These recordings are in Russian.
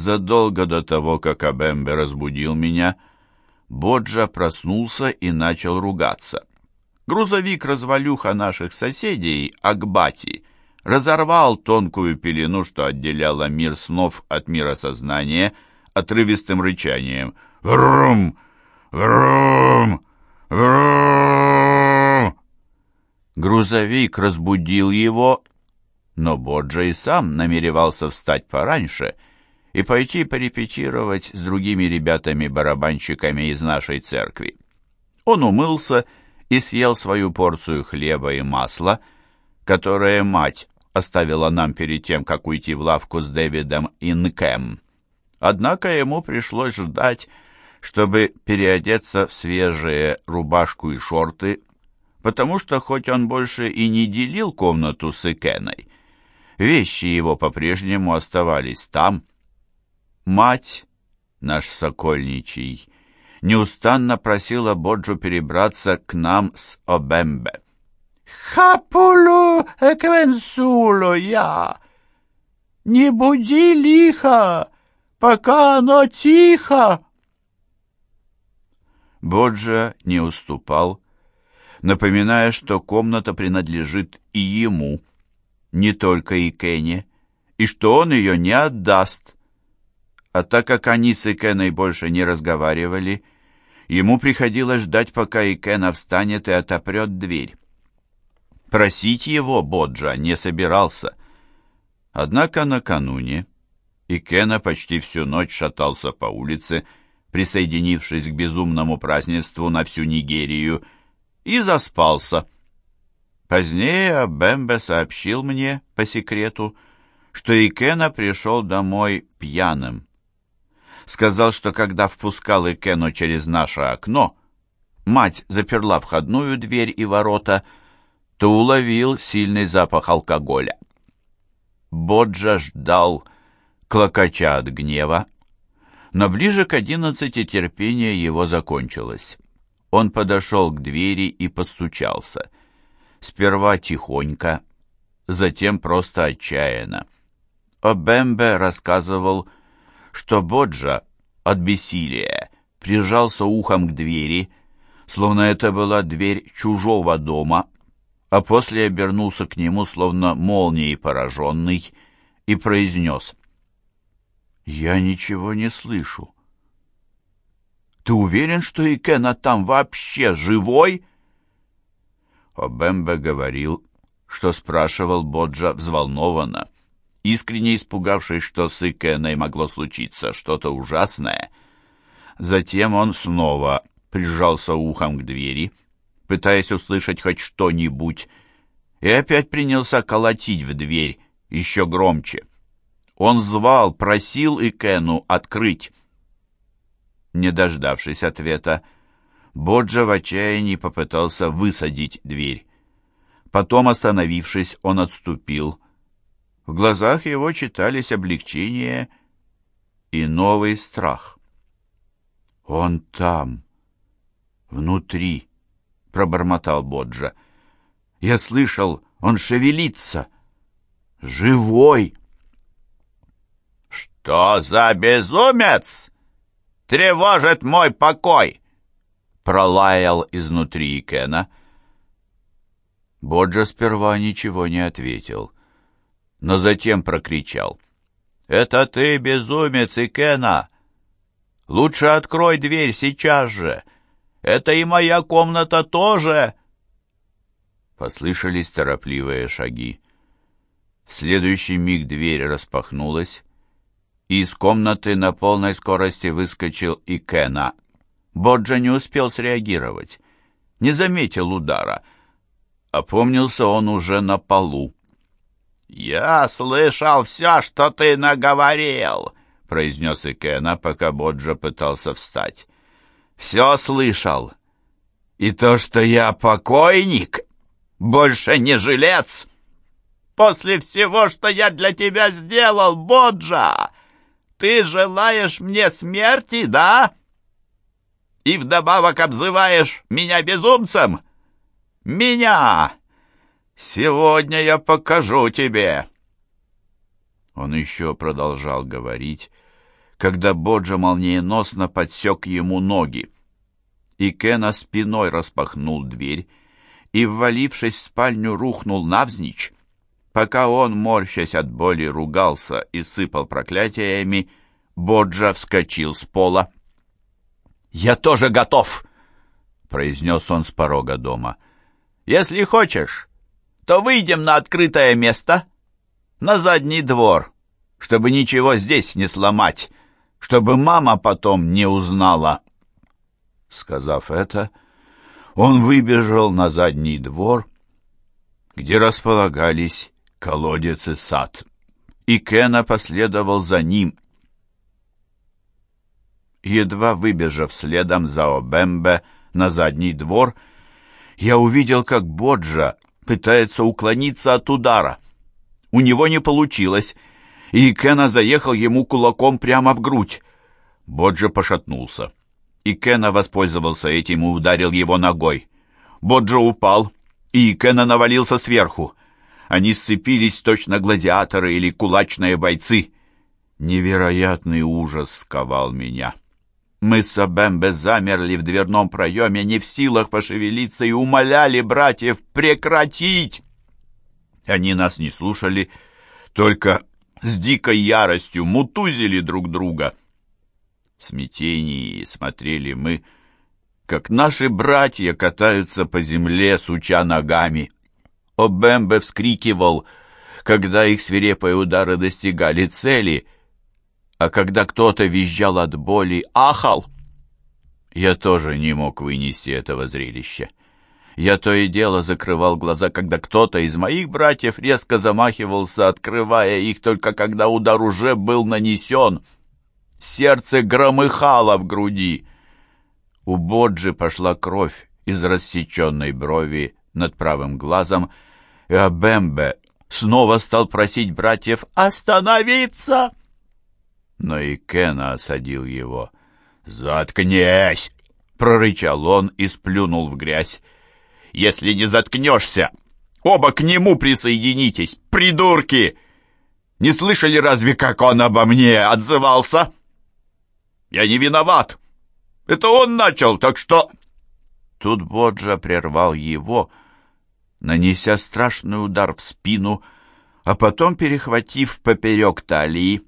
задолго до того, как Абембе разбудил меня, Боджа проснулся и начал ругаться. Грузовик-развалюха наших соседей, Акбати, разорвал тонкую пелену, что отделяла мир снов от мира сознания, отрывистым рычанием. «Врум! Врум! Врум!» Грузовик разбудил его, но Боджа и сам намеревался встать пораньше и пойти порепетировать с другими ребятами-барабанщиками из нашей церкви. Он умылся и съел свою порцию хлеба и масла, которое мать оставила нам перед тем, как уйти в лавку с Дэвидом Инкем. Однако ему пришлось ждать, чтобы переодеться в свежие рубашку и шорты, потому что хоть он больше и не делил комнату с Икеной, вещи его по-прежнему оставались там. Мать, наш сокольничий, неустанно просила Боджу перебраться к нам с Обембе. «Хапулу эквенсуло я! Не буди лихо, пока оно тихо!» Боджа не уступал, напоминая, что комната принадлежит и ему, не только и Кене, и что он ее не отдаст. А так как они с Икеной больше не разговаривали, ему приходилось ждать, пока Икена встанет и отопрет дверь. Просить его Боджа не собирался. Однако накануне Икена почти всю ночь шатался по улице, присоединившись к безумному празднеству на всю Нигерию, и заспался. Позднее Бембе сообщил мне по секрету, что Икена пришел домой пьяным. Сказал, что когда впускал Икену через наше окно, мать заперла входную дверь и ворота — то уловил сильный запах алкоголя. Боджа ждал, клокоча от гнева, но ближе к одиннадцати терпение его закончилось. Он подошел к двери и постучался. Сперва тихонько, затем просто отчаянно. Обембе рассказывал, что Боджа от бессилия прижался ухом к двери, словно это была дверь чужого дома, а после обернулся к нему, словно молнией пораженный, и произнес. «Я ничего не слышу. Ты уверен, что Икена там вообще живой?» Обембе говорил, что спрашивал Боджа взволнованно, искренне испугавшись, что с Икеной могло случиться что-то ужасное. Затем он снова прижался ухом к двери, пытаясь услышать хоть что-нибудь, и опять принялся колотить в дверь еще громче. Он звал, просил Икену открыть. Не дождавшись ответа, Боджа в отчаянии попытался высадить дверь. Потом, остановившись, он отступил. В глазах его читались облегчение и новый страх. «Он там, внутри», — пробормотал Боджа. «Я слышал, он шевелится. Живой!» «Что за безумец? Тревожит мой покой!» Пролаял изнутри Кена. Боджа сперва ничего не ответил, но затем прокричал. «Это ты, безумец, Икена! Лучше открой дверь сейчас же!» Это и моя комната тоже!» Послышались торопливые шаги. В следующий миг дверь распахнулась, и из комнаты на полной скорости выскочил и Кена. Боджа не успел среагировать, не заметил удара. Опомнился он уже на полу. «Я слышал все, что ты наговорил!» — произнес Икена, пока Боджа пытался встать все слышал. И то, что я покойник, больше не жилец. После всего, что я для тебя сделал, Боджа, ты желаешь мне смерти, да? И вдобавок обзываешь меня безумцем? Меня! Сегодня я покажу тебе. Он еще продолжал говорить, когда Боджа молниеносно подсек ему ноги. И Кена спиной распахнул дверь и, ввалившись в спальню, рухнул навзничь. Пока он, морщась от боли, ругался и сыпал проклятиями, Боджа вскочил с пола. «Я тоже готов!» — произнес он с порога дома. «Если хочешь, то выйдем на открытое место, на задний двор, чтобы ничего здесь не сломать, чтобы мама потом не узнала». Сказав это, он выбежал на задний двор, где располагались колодец и сад, и Кена последовал за ним. Едва выбежав следом за Обембе на задний двор, я увидел, как Боджа пытается уклониться от удара. У него не получилось, и Кена заехал ему кулаком прямо в грудь. Боджа пошатнулся, и Кена воспользовался этим и ударил его ногой. Боджа упал, и Кена навалился сверху. Они сцепились точно гладиаторы или кулачные бойцы. Невероятный ужас сковал меня. Мы с Абембе замерли в дверном проеме, не в силах пошевелиться, и умоляли братьев прекратить. Они нас не слушали, только с дикой яростью мутузили друг друга. В смятении смотрели мы, как наши братья катаются по земле, суча ногами. Обембе вскрикивал, когда их свирепые удары достигали цели, а когда кто-то визжал от боли, ахал. Я тоже не мог вынести этого зрелища. Я то и дело закрывал глаза, когда кто-то из моих братьев резко замахивался, открывая их только когда удар уже был нанесен. Сердце громыхало в груди. У Боджи пошла кровь из рассеченной брови над правым глазом, и Абембе снова стал просить братьев «Остановиться!» Но и Кена осадил его. «Заткнись!» — прорычал он и сплюнул в грязь. «Если не заткнешься, оба к нему присоединитесь, придурки! Не слышали разве, как он обо мне отзывался? Я не виноват! Это он начал, так что...» Тут Боджа прервал его, нанеся страшный удар в спину, а потом перехватив поперек талии.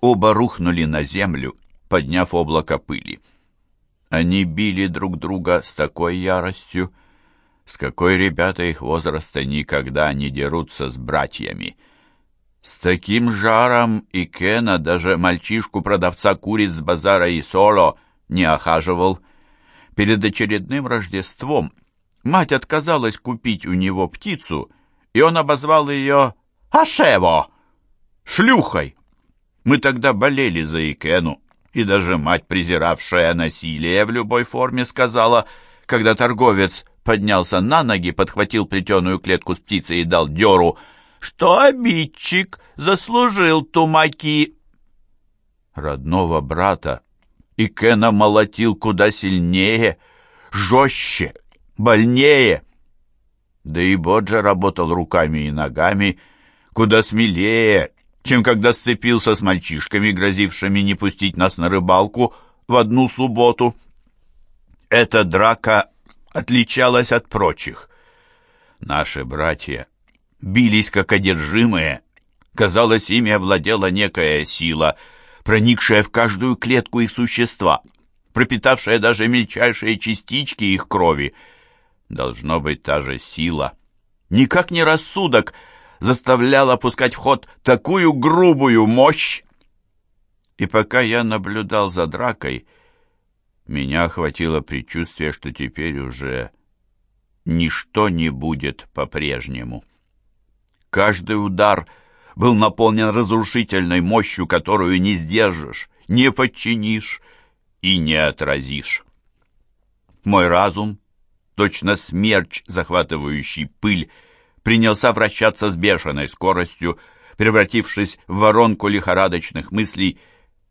Оба рухнули на землю, подняв облако пыли. Они били друг друга с такой яростью, с какой ребята их возраста никогда не дерутся с братьями. С таким жаром и Кена даже мальчишку-продавца куриц с базара и соло не охаживал. Перед очередным Рождеством Мать отказалась купить у него птицу, и он обозвал ее «Ашево» — шлюхой. Мы тогда болели за Икену, и даже мать, презиравшая насилие в любой форме, сказала, когда торговец поднялся на ноги, подхватил плетеную клетку с птицей и дал дёру, что обидчик заслужил тумаки. Родного брата Икена молотил куда сильнее, жестче, больнее. Да и Боджа работал руками и ногами куда смелее, чем когда сцепился с мальчишками, грозившими не пустить нас на рыбалку в одну субботу. Эта драка отличалась от прочих. Наши братья бились как одержимые. Казалось, ими овладела некая сила, проникшая в каждую клетку их существа, пропитавшая даже мельчайшие частички их крови — Должно быть та же сила. Никак не рассудок заставлял опускать в ход такую грубую мощь. И пока я наблюдал за дракой, меня охватило предчувствие, что теперь уже ничто не будет по-прежнему. Каждый удар был наполнен разрушительной мощью, которую не сдержишь, не подчинишь и не отразишь. Мой разум точно смерч, захватывающий пыль, принялся вращаться с бешеной скоростью, превратившись в воронку лихорадочных мыслей,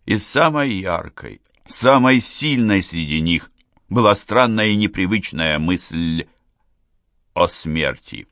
и самой яркой, самой сильной среди них была странная и непривычная мысль о смерти.